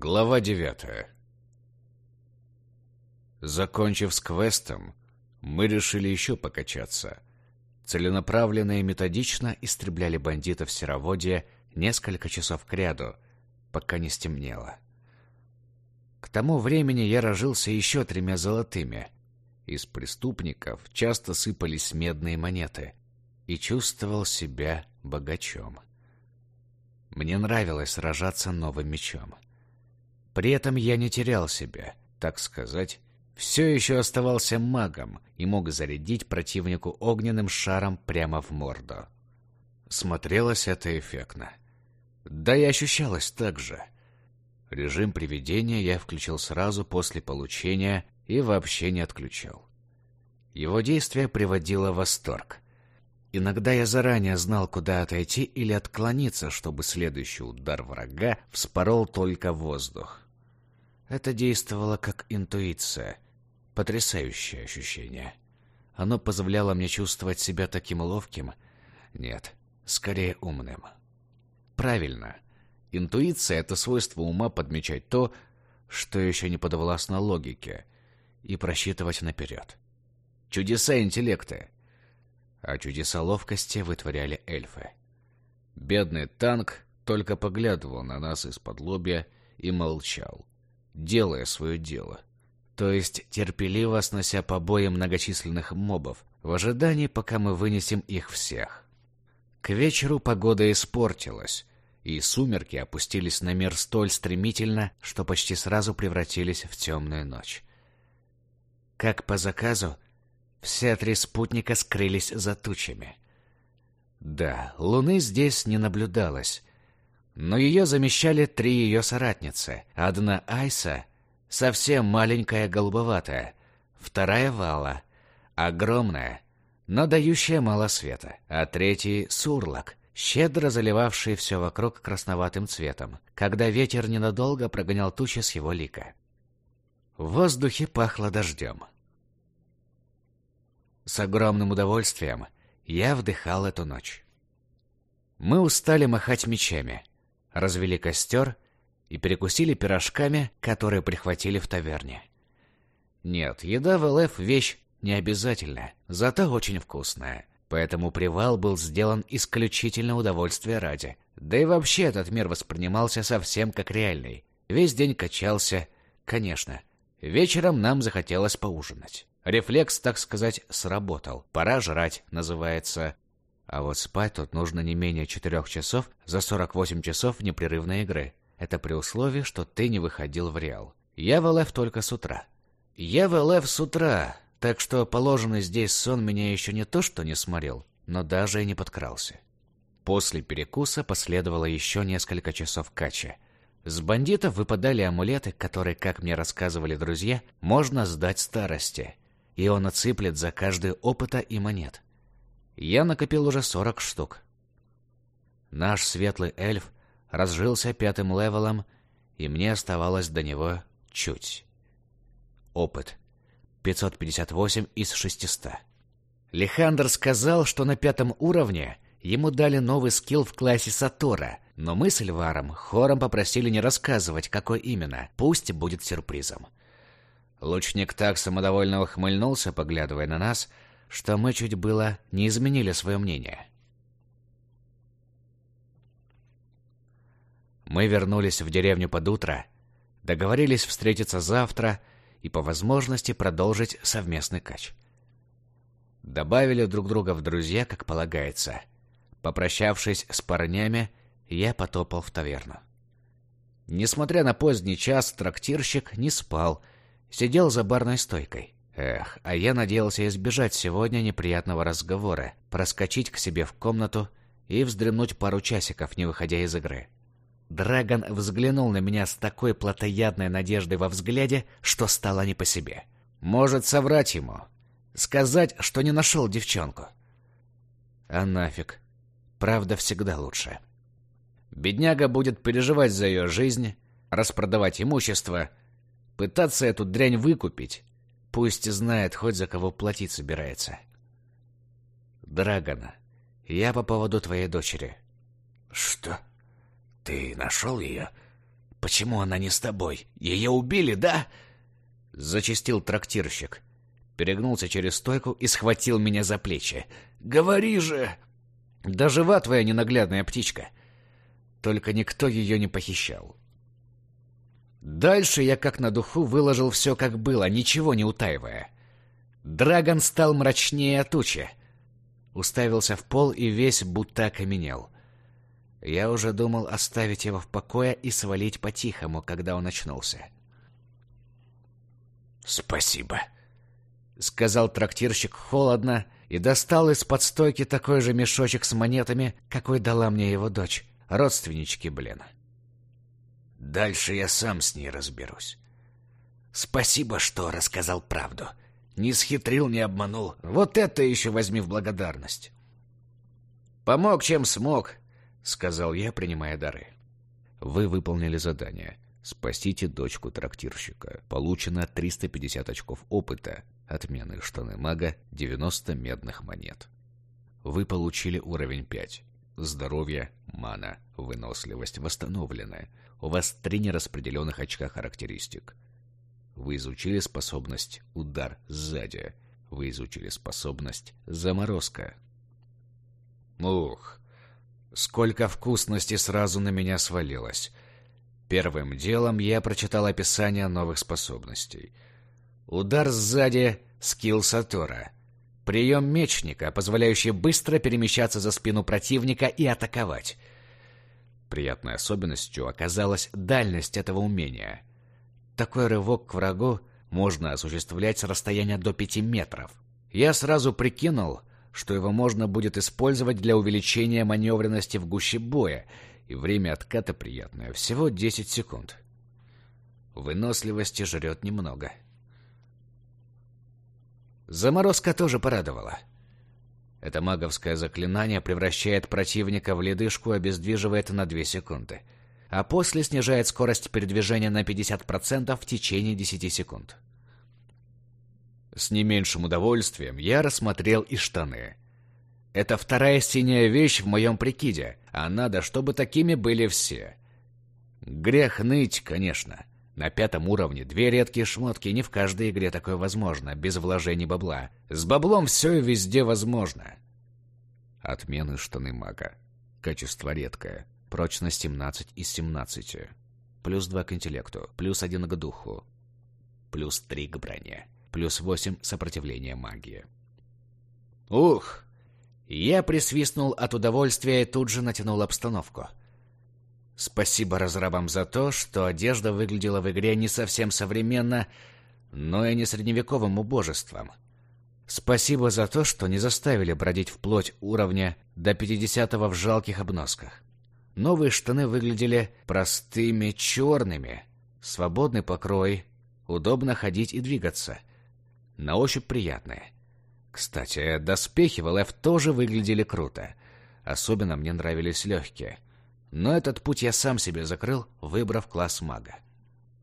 Глава девятая Закончив с квестом, мы решили еще покачаться. Целенаправленно и методично истребляли бандитов в Сероводье несколько часов кряду, пока не стемнело. К тому времени я разжился еще тремя золотыми. Из преступников часто сыпались медные монеты, и чувствовал себя богачом. Мне нравилось сражаться новым мечом. При этом я не терял себя, так сказать, все еще оставался магом и мог зарядить противнику огненным шаром прямо в морду. Смотрелось это эффектно. Да и ощущалось так же. Режим приведения я включил сразу после получения и вообще не отключал. Его действие приводило в восторг. Иногда я заранее знал, куда отойти или отклониться, чтобы следующий удар врага вспорол только воздух. Это действовало как интуиция. Потрясающее ощущение. Оно позволяло мне чувствовать себя таким ловким. Нет, скорее умным. Правильно. Интуиция — это свойство ума подмечать то, что еще не подвластно логике, и просчитывать наперед. Чудеса интеллекта. А чудеса ловкости вытворяли эльфы. Бедный танк только поглядывал на нас из-под лобья и молчал делая свое дело. То есть терпеливо снося побои многочисленных мобов, в ожидании, пока мы вынесем их всех. К вечеру погода испортилась, и сумерки опустились на мир столь стремительно, что почти сразу превратились в темную ночь. Как по заказу, все три спутника скрылись за тучами. Да, луны здесь не наблюдалось, но ее замещали три ее соратницы. Одна Айса, совсем маленькая голубоватая, вторая Вала, огромная, но дающая мало света, а третий Сурлак, щедро заливавший все вокруг красноватым цветом, когда ветер ненадолго прогонял тучи с его лика. В воздухе пахло дождем. С огромным удовольствием я вдыхал эту ночь. Мы устали махать мечами, развели костер и перекусили пирожками, которые прихватили в таверне. Нет, еда в ЛФ вещь не обязательная, зато очень вкусная. Поэтому привал был сделан исключительно удовольствия ради. Да и вообще этот мир воспринимался совсем как реальный. Весь день качался. Конечно, вечером нам захотелось поужинать. Рефлекс, так сказать, сработал. Пора жрать, называется. А вот спать тут нужно не менее четырех часов за 48 часов непрерывной игры. Это при условии, что ты не выходил в Реал. Я в ЛФ только с утра. Я в ЛФ с утра, так что положенный здесь сон меня еще не то что не сморил, но даже и не подкрался. После перекуса последовало еще несколько часов кача. С бандитов выпадали амулеты, которые, как мне рассказывали друзья, можно сдать старосте, и он отсыплет за каждый опыта и монет. Я накопил уже сорок штук. Наш светлый эльф разжился пятым левелом, и мне оставалось до него чуть. Опыт. 558 из 600. Лихандр сказал, что на пятом уровне ему дали новый скилл в классе Сатора, но мы с Эльваром хором попросили не рассказывать, какой именно, пусть будет сюрпризом. Лучник так самодовольно ухмыльнулся, поглядывая на нас, что мы чуть было не изменили свое мнение. Мы вернулись в деревню под утро, договорились встретиться завтра и по возможности продолжить совместный кач. Добавили друг друга в друзья, как полагается. Попрощавшись с парнями, я потопал в таверну. Несмотря на поздний час, трактирщик не спал, сидел за барной стойкой. Эх, а я надеялся избежать сегодня неприятного разговора, проскочить к себе в комнату и вздремнуть пару часиков, не выходя из игры. Драгон взглянул на меня с такой плотоядной надеждой во взгляде, что стало не по себе. Может соврать ему, сказать, что не нашел девчонку. А нафиг. Правда всегда лучше. Бедняга будет переживать за ее жизнь, распродавать имущество, пытаться эту дрянь выкупить, Пусть знает, хоть за кого платить собирается. Драгона, я по поводу твоей дочери. Что? Ты нашел ее? Почему она не с тобой? Ее убили, да?» Зачистил трактирщик. Перегнулся через стойку и схватил меня за плечи. «Говори же!» «Да жива твоя ненаглядная птичка!» Только никто ее не похищал. Дальше я как на духу выложил все как было, ничего не утаивая. Драгон стал мрачнее тучи. Уставился в пол и весь будто окаменел. Я уже думал оставить его в покое и свалить по-тихому, когда он очнулся. «Спасибо», — сказал трактирщик холодно и достал из-под стойки такой же мешочек с монетами, какой дала мне его дочь. Родственнички, блин. Дальше я сам с ней разберусь. Спасибо, что рассказал правду. Не схитрил, не обманул. Вот это еще возьми в благодарность. Помог, чем смог, сказал я, принимая дары. Вы выполнили задание. Спасите дочку трактирщика. Получено 350 очков опыта. Отмены штаны мага 90 медных монет. Вы получили уровень 5. Здоровье, мана, выносливость восстановлены. У вас три нераспределенных очка характеристик. Вы изучили способность «Удар сзади». Вы изучили способность «Заморозка». Ух, сколько вкусности сразу на меня свалилось. Первым делом я прочитал описание новых способностей. Удар сзади — скилл Сатора — Прием мечника, позволяющий быстро перемещаться за спину противника и атаковать. Приятной особенностью оказалась дальность этого умения. Такой рывок к врагу можно осуществлять с расстояния до 5 метров. Я сразу прикинул, что его можно будет использовать для увеличения маневренности в гуще боя, и время отката приятное, всего 10 секунд. Выносливости жрет немного. — Заморозка тоже порадовала. Это маговское заклинание превращает противника в ледышку, обездвиживает на 2 секунды, а после снижает скорость передвижения на 50% в течение 10 секунд. С не меньшим удовольствием я рассмотрел и штаны. Это вторая синяя вещь в моем прикиде, а надо, чтобы такими были все. Грех ныть, конечно. На пятом уровне две редкие шмотки, не в каждой игре такое возможно, без вложений бабла. С баблом все и везде возможно. Отмены штаны мага. Качество редкое. Прочность 17 из 17. Плюс 2 к интеллекту, плюс 1 к духу, плюс 3 к броне, плюс 8 сопротивления магии. Ух! Я присвистнул от удовольствия и тут же натянул обстановку. Спасибо разрабам за то, что одежда выглядела в игре не совсем современно, но и не средневековым убожеством. Спасибо за то, что не заставили бродить вплоть уровня до 50-го в жалких обносках. Новые штаны выглядели простыми черными, свободный покрой, удобно ходить и двигаться. На ощупь приятные. Кстати, доспехи в ЛФ тоже выглядели круто. Особенно мне нравились легкие – но этот путь я сам себе закрыл, выбрав класс мага.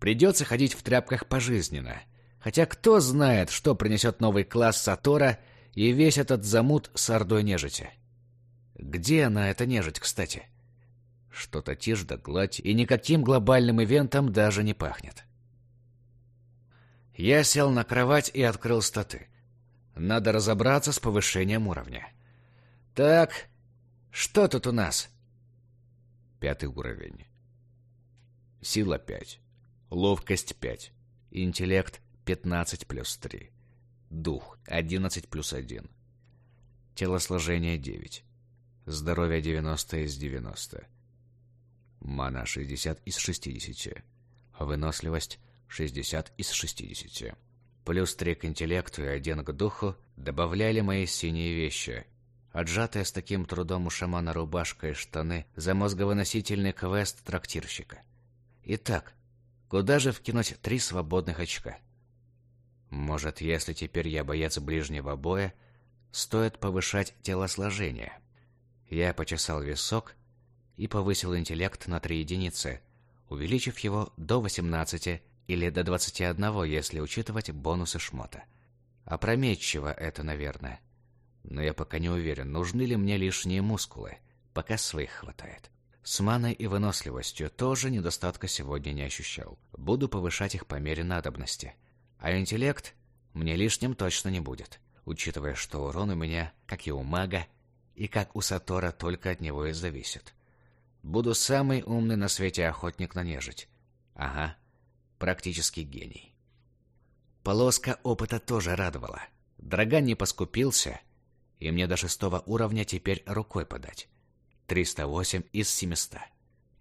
Придется ходить в тряпках пожизненно. Хотя кто знает, что принесет новый класс Сатора и весь этот замут с ордой нежити. Где она, эта нежить, кстати? Что-то тишь да гладь, и никаким глобальным ивентом даже не пахнет. Я сел на кровать и открыл статы. Надо разобраться с повышением уровня. Так, что тут у нас? Пятый уровень. Сила 5. Ловкость 5. Интеллект 15 плюс 3. Дух 11 плюс 1. Телосложение 9. Здоровье 90 из 90. Мана 60 из 60. Выносливость 60 из 60. Плюс 3 к интеллекту и 1 к духу добавляли мои синие вещи, отжатая с таким трудом у шамана рубашка и штаны за мозговыносительный квест трактирщика. Итак, куда же вкинуть три свободных очка? Может, если теперь я боец ближнего боя, стоит повышать телосложение? Я почесал висок и повысил интеллект на три единицы, увеличив его до 18 или до 21, если учитывать бонусы шмота. Опрометчиво это, наверное. Но я пока не уверен, нужны ли мне лишние мускулы, пока своих хватает. С маной и выносливостью тоже недостатка сегодня не ощущал. Буду повышать их по мере надобности. А интеллект мне лишним точно не будет, учитывая, что урон у меня, как и у мага, и как у Сатора, только от него и зависит. Буду самый умный на свете охотник на нежить. Ага, практически гений. Полоска опыта тоже радовала. Драган не поскупился, и мне до шестого уровня теперь рукой подать. 308 из 700.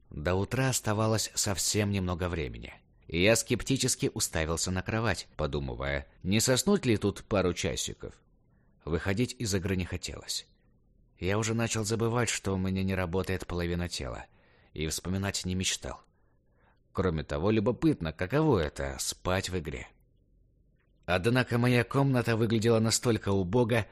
До утра оставалось совсем немного времени. Я скептически уставился на кровать, подумывая, не соснуть ли тут пару часиков. Выходить из игры не хотелось. Я уже начал забывать, что у меня не работает половина тела, и вспоминать не мечтал. Кроме того, любопытно, каково это — спать в игре. Однако моя комната выглядела настолько убого,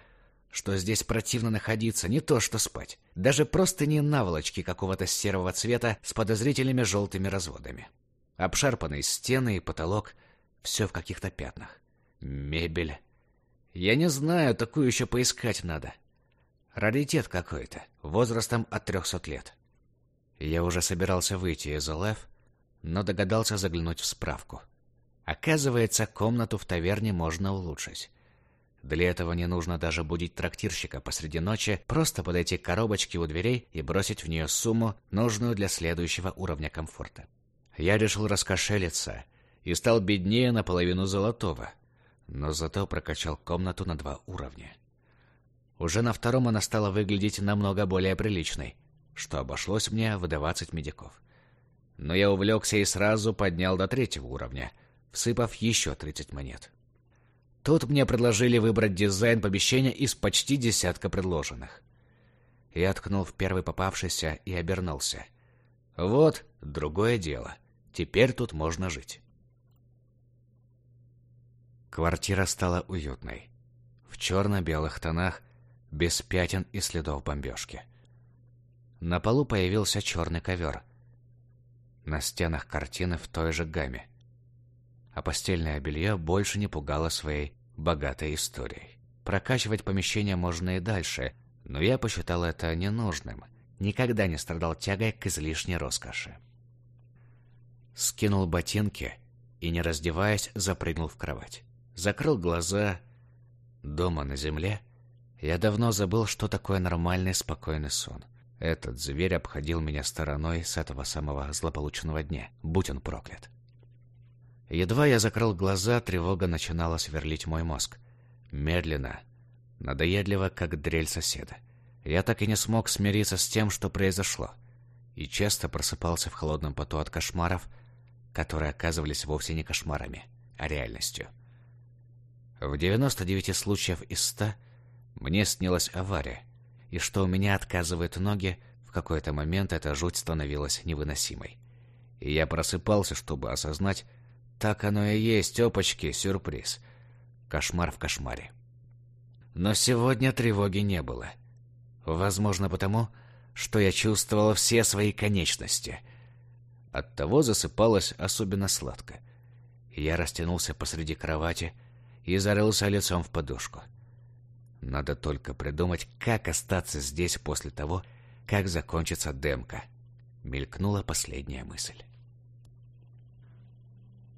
что здесь противно находиться, не то что спать. Даже просто не наволочки какого-то серого цвета с подозрительными желтыми разводами. Обшарпанные стены и потолок, все в каких-то пятнах. Мебель. Я не знаю, такую еще поискать надо. Раритет какой-то, возрастом от трехсот лет. Я уже собирался выйти из ЛФ, но догадался заглянуть в справку. Оказывается, комнату в таверне можно улучшить. Для этого не нужно даже будить трактирщика посреди ночи, просто подойти к коробочке у дверей и бросить в нее сумму, нужную для следующего уровня комфорта. Я решил раскошелиться и стал беднее наполовину золотого, но зато прокачал комнату на два уровня. Уже на втором она стала выглядеть намного более приличной, что обошлось мне в 20 медиков. Но я увлекся и сразу поднял до третьего уровня – всыпав еще 30 монет. Тут мне предложили выбрать дизайн помещения из почти десятка предложенных. Я ткнул в первый попавшийся и обернулся. Вот, другое дело. Теперь тут можно жить. Квартира стала уютной. В черно-белых тонах, без пятен и следов бомбежки. На полу появился черный ковер. На стенах картины в той же гамме а постельное белье больше не пугало своей богатой историей. Прокачивать помещение можно и дальше, но я посчитал это ненужным. Никогда не страдал тягой к излишней роскоши. Скинул ботинки и, не раздеваясь, запрыгнул в кровать. Закрыл глаза. Дома на земле я давно забыл, что такое нормальный спокойный сон. Этот зверь обходил меня стороной с этого самого злополучного дня, будь он проклят. Едва я закрыл глаза, тревога начинала сверлить мой мозг. Медленно, надоедливо, как дрель соседа. Я так и не смог смириться с тем, что произошло. И часто просыпался в холодном поту от кошмаров, которые оказывались вовсе не кошмарами, а реальностью. В 99 случаев из 100 мне снилась авария, и что у меня отказывают ноги, в какой-то момент эта жуть становилась невыносимой. И я просыпался, чтобы осознать, так оно и есть, опачки, сюрприз. Кошмар в кошмаре. Но сегодня тревоги не было. Возможно, потому, что я чувствовала все свои конечности. Оттого засыпалось особенно сладко. Я растянулся посреди кровати и зарылся лицом в подушку. Надо только придумать, как остаться здесь после того, как закончится демка. Мелькнула последняя мысль.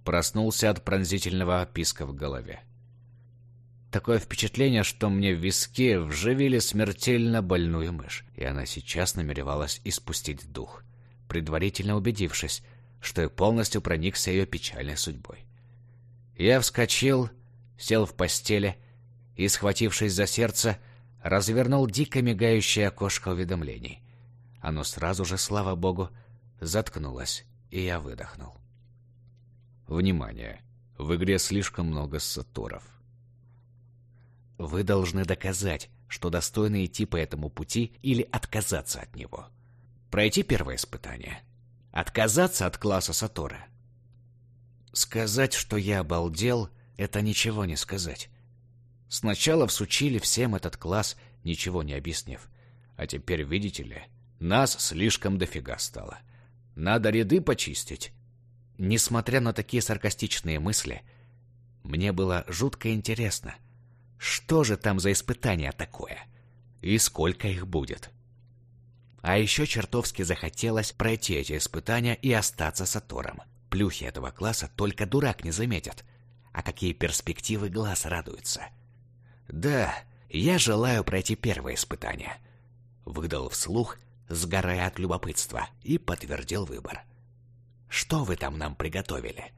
Проснулся от пронзительного писка в голове. Такое впечатление, что мне в виске вживили смертельно больную мышь, и она сейчас намеревалась испустить дух, предварительно убедившись, что я полностью проникся ее печальной судьбой. Я вскочил, сел в постели и, схватившись за сердце, развернул дико мигающее окошко уведомлений. Оно сразу же, слава богу, заткнулось, и я выдохнул. Внимание! В игре слишком много саторов. Вы должны доказать, что достойны идти по этому пути или отказаться от него. Пройти первое испытание. Отказаться от класса Сатора. Сказать, что я обалдел, это ничего не сказать. Сначала всучили всем этот класс, ничего не объяснив. А теперь, видите ли, нас слишком дофига стало. Надо ряды почистить, Несмотря на такие саркастичные мысли, мне было жутко интересно, что же там за испытание такое и сколько их будет. А еще чертовски захотелось пройти эти испытания и остаться с Атором. Плюхи этого класса только дурак не заметит. А какие перспективы глаз радуется. Да, я желаю пройти первое испытание. Выдал вслух, сгорая от любопытства, и подтвердил выбор. Что вы там нам приготовили?